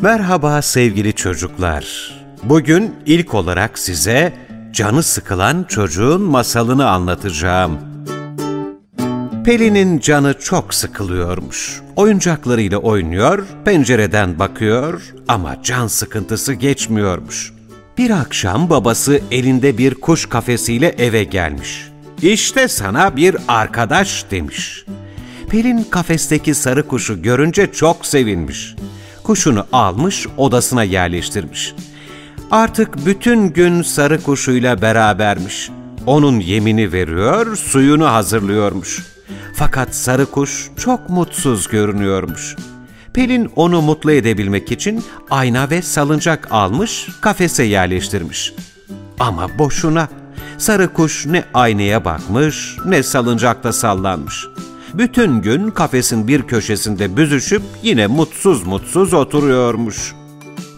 Merhaba sevgili çocuklar. Bugün ilk olarak size canı sıkılan çocuğun masalını anlatacağım. Pelin'in canı çok sıkılıyormuş. Oyuncaklarıyla oynuyor, pencereden bakıyor ama can sıkıntısı geçmiyormuş. Bir akşam babası elinde bir kuş kafesiyle eve gelmiş. İşte sana bir arkadaş demiş. Pelin kafesteki sarı kuşu görünce çok sevinmiş. Kuşunu almış odasına yerleştirmiş. Artık bütün gün sarı kuşuyla berabermiş. Onun yemini veriyor, suyunu hazırlıyormuş. Fakat sarı kuş çok mutsuz görünüyormuş. Pelin onu mutlu edebilmek için ayna ve salıncak almış, kafese yerleştirmiş. Ama boşuna. Sarı kuş ne aynaya bakmış, ne salıncakta sallanmış. Bütün gün kafesin bir köşesinde büzüşüp yine mutsuz mutsuz oturuyormuş.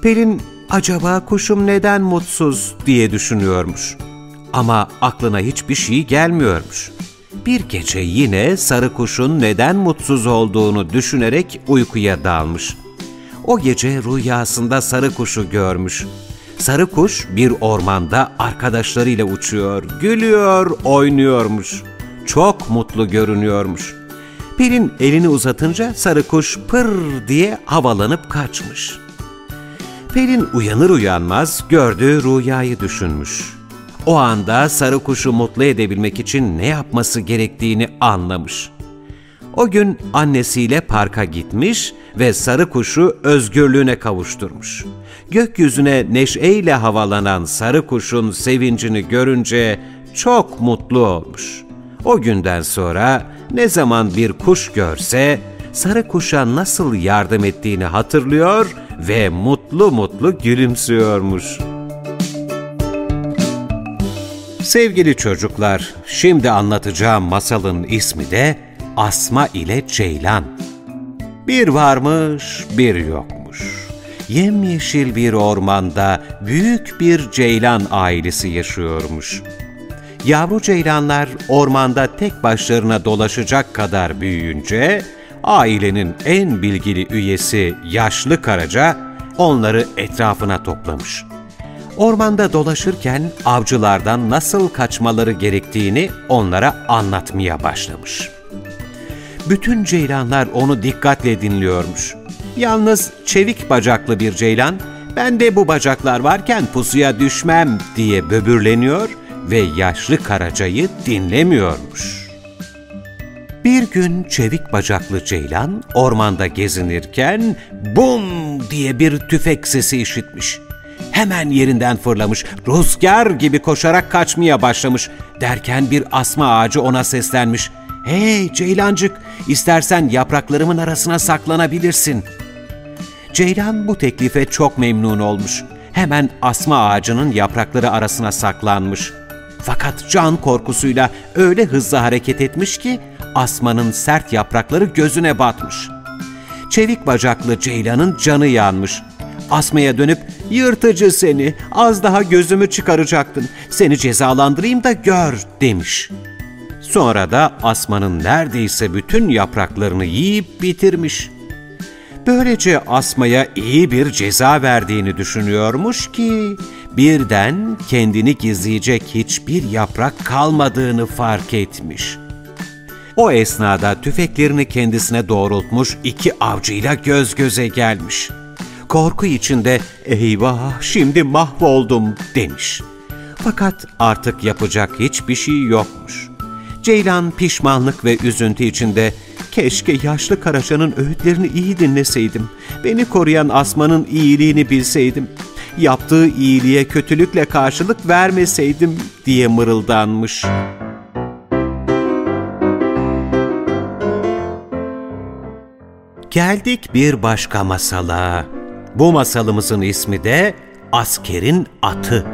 Pelin acaba kuşum neden mutsuz diye düşünüyormuş. Ama aklına hiçbir şey gelmiyormuş. Bir gece yine sarı kuşun neden mutsuz olduğunu düşünerek uykuya dalmış. O gece rüyasında sarı kuşu görmüş. Sarı kuş bir ormanda arkadaşlarıyla uçuyor, gülüyor, oynuyormuş. Çok mutlu görünüyormuş. Pelin elini uzatınca sarı kuş pır diye havalanıp kaçmış. Pelin uyanır uyanmaz gördüğü rüyayı düşünmüş. O anda sarı kuşu mutlu edebilmek için ne yapması gerektiğini anlamış. O gün annesiyle parka gitmiş ve sarı kuşu özgürlüğüne kavuşturmuş. Gökyüzüne neşeyle havalanan sarı kuşun sevincini görünce çok mutlu olmuş. O günden sonra ne zaman bir kuş görse sarı kuşa nasıl yardım ettiğini hatırlıyor ve mutlu mutlu gülümsüyormuş. Sevgili çocuklar, şimdi anlatacağım masalın ismi de Asma ile Ceylan. Bir varmış, bir yokmuş. Yemyeşil bir ormanda büyük bir ceylan ailesi yaşıyormuş. Yavru ceylanlar ormanda tek başlarına dolaşacak kadar büyüyünce, ailenin en bilgili üyesi yaşlı karaca onları etrafına toplamış. Ormanda dolaşırken avcılardan nasıl kaçmaları gerektiğini onlara anlatmaya başlamış. Bütün ceylanlar onu dikkatle dinliyormuş. Yalnız çevik bacaklı bir ceylan, ben de bu bacaklar varken pusuya düşmem diye böbürleniyor ve yaşlı karacayı dinlemiyormuş. Bir gün çevik bacaklı ceylan ormanda gezinirken bum diye bir tüfek sesi işitmiş. Hemen yerinden fırlamış, rüzgar gibi koşarak kaçmaya başlamış. Derken bir asma ağacı ona seslenmiş. ''Hey Ceylancık, istersen yapraklarımın arasına saklanabilirsin.'' Ceylan bu teklife çok memnun olmuş. Hemen asma ağacının yaprakları arasına saklanmış. Fakat can korkusuyla öyle hızlı hareket etmiş ki asmanın sert yaprakları gözüne batmış. Çevik bacaklı Ceylan'ın canı yanmış. Asmaya dönüp yırtıcı seni az daha gözümü çıkaracaktın. Seni cezalandırayım da gör demiş. Sonra da asmanın neredeyse bütün yapraklarını yiyip bitirmiş. Böylece asmaya iyi bir ceza verdiğini düşünüyormuş ki birden kendini gizleyecek hiçbir yaprak kalmadığını fark etmiş. O esnada tüfeklerini kendisine doğrultmuş iki avcıyla göz göze gelmiş. Korku içinde eyvah şimdi mahvoldum demiş. Fakat artık yapacak hiçbir şey yokmuş. Ceylan pişmanlık ve üzüntü içinde keşke yaşlı Karaça'nın öğütlerini iyi dinleseydim. Beni koruyan asmanın iyiliğini bilseydim yaptığı iyiliğe kötülükle karşılık vermeseydim diye mırıldanmış. Geldik bir başka masala. Bu masalımızın ismi de Askerin Atı.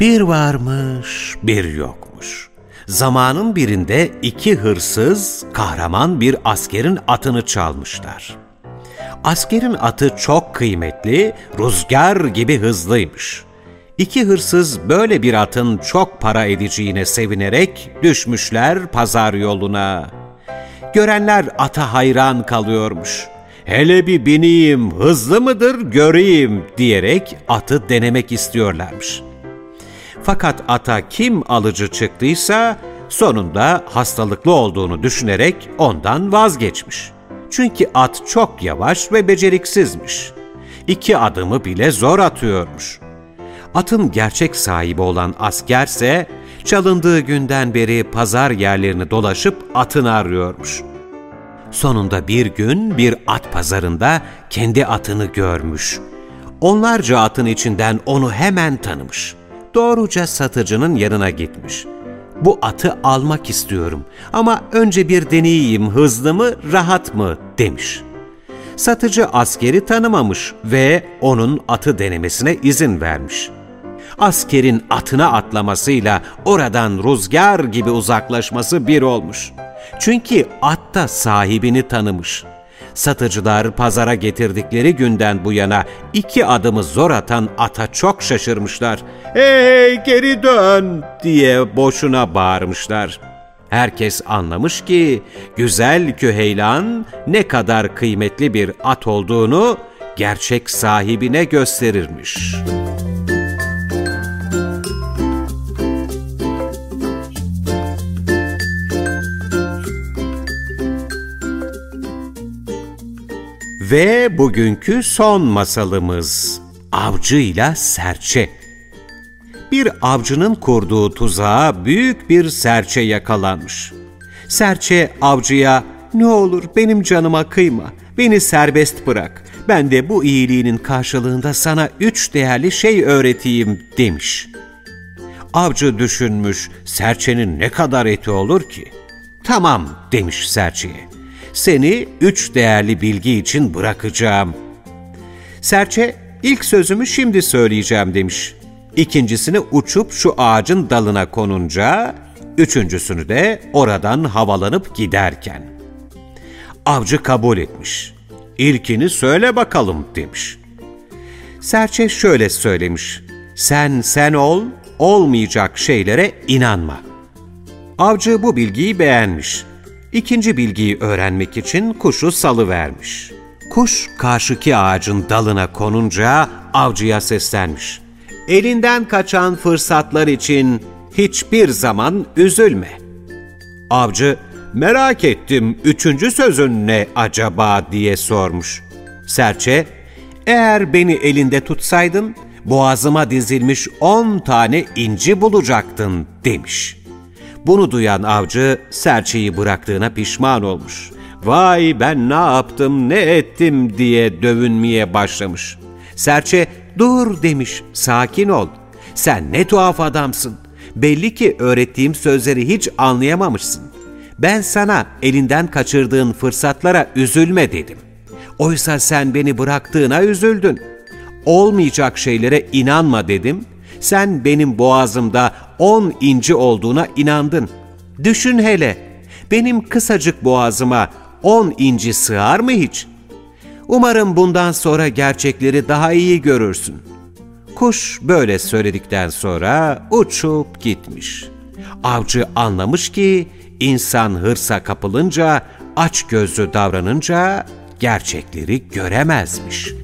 Bir varmış, bir yokmuş. Zamanın birinde iki hırsız, kahraman bir askerin atını çalmışlar. Askerin atı çok kıymetli, rüzgar gibi hızlıymış. İki hırsız böyle bir atın çok para edeceğine sevinerek düşmüşler pazar yoluna. Görenler ata hayran kalıyormuş. Hele bir bineyim, hızlı mıdır göreyim diyerek atı denemek istiyorlarmış. Fakat ata kim alıcı çıktıysa sonunda hastalıklı olduğunu düşünerek ondan vazgeçmiş. Çünkü at çok yavaş ve beceriksizmiş. İki adımı bile zor atıyormuş. Atın gerçek sahibi olan askerse çalındığı günden beri pazar yerlerini dolaşıp atını arıyormuş. Sonunda bir gün bir at pazarında kendi atını görmüş. Onlarca atın içinden onu hemen tanımış. Doğruca satıcının yanına gitmiş. Bu atı almak istiyorum ama önce bir deneyeyim hızlı mı, rahat mı demiş. Satıcı askeri tanımamış ve onun atı denemesine izin vermiş askerin atına atlamasıyla oradan rüzgar gibi uzaklaşması bir olmuş. Çünkü at da sahibini tanımış. Satıcılar pazara getirdikleri günden bu yana iki adımı zor atan ata çok şaşırmışlar. ''Hey geri dön!'' diye boşuna bağırmışlar. Herkes anlamış ki güzel Küheylan ne kadar kıymetli bir at olduğunu gerçek sahibine gösterirmiş.'' Ve bugünkü son masalımız Avcı ile Serçe. Bir avcının kurduğu tuzağa büyük bir serçe yakalanmış. Serçe avcıya ne olur benim canıma kıyma, beni serbest bırak. Ben de bu iyiliğinin karşılığında sana üç değerli şey öğreteyim demiş. Avcı düşünmüş, serçenin ne kadar eti olur ki? Tamam demiş serçeye seni üç değerli bilgi için bırakacağım. Serçe, ilk sözümü şimdi söyleyeceğim demiş. İkincisini uçup şu ağacın dalına konunca, üçüncüsünü de oradan havalanıp giderken. Avcı kabul etmiş. İlkini söyle bakalım demiş. Serçe şöyle söylemiş. Sen sen ol, olmayacak şeylere inanma. Avcı bu bilgiyi beğenmiş. İkinci bilgiyi öğrenmek için kuşu salı vermiş. Kuş karşıki ağacın dalına konunca avcıya seslenmiş. Elinden kaçan fırsatlar için hiçbir zaman üzülme. Avcı, merak ettim üçüncü sözün ne acaba diye sormuş. Serçe, eğer beni elinde tutsaydın boğazıma dizilmiş on tane inci bulacaktın demiş.'' Bunu duyan avcı serçeyi bıraktığına pişman olmuş. Vay ben ne yaptım ne ettim diye dövünmeye başlamış. Serçe dur demiş sakin ol. Sen ne tuhaf adamsın. Belli ki öğrettiğim sözleri hiç anlayamamışsın. Ben sana elinden kaçırdığın fırsatlara üzülme dedim. Oysa sen beni bıraktığına üzüldün. Olmayacak şeylere inanma dedim sen benim boğazımda on inci olduğuna inandın. Düşün hele, benim kısacık boğazıma on inci sığar mı hiç? Umarım bundan sonra gerçekleri daha iyi görürsün. Kuş böyle söyledikten sonra uçup gitmiş. Avcı anlamış ki insan hırsa kapılınca, aç gözlü davranınca gerçekleri göremezmiş.''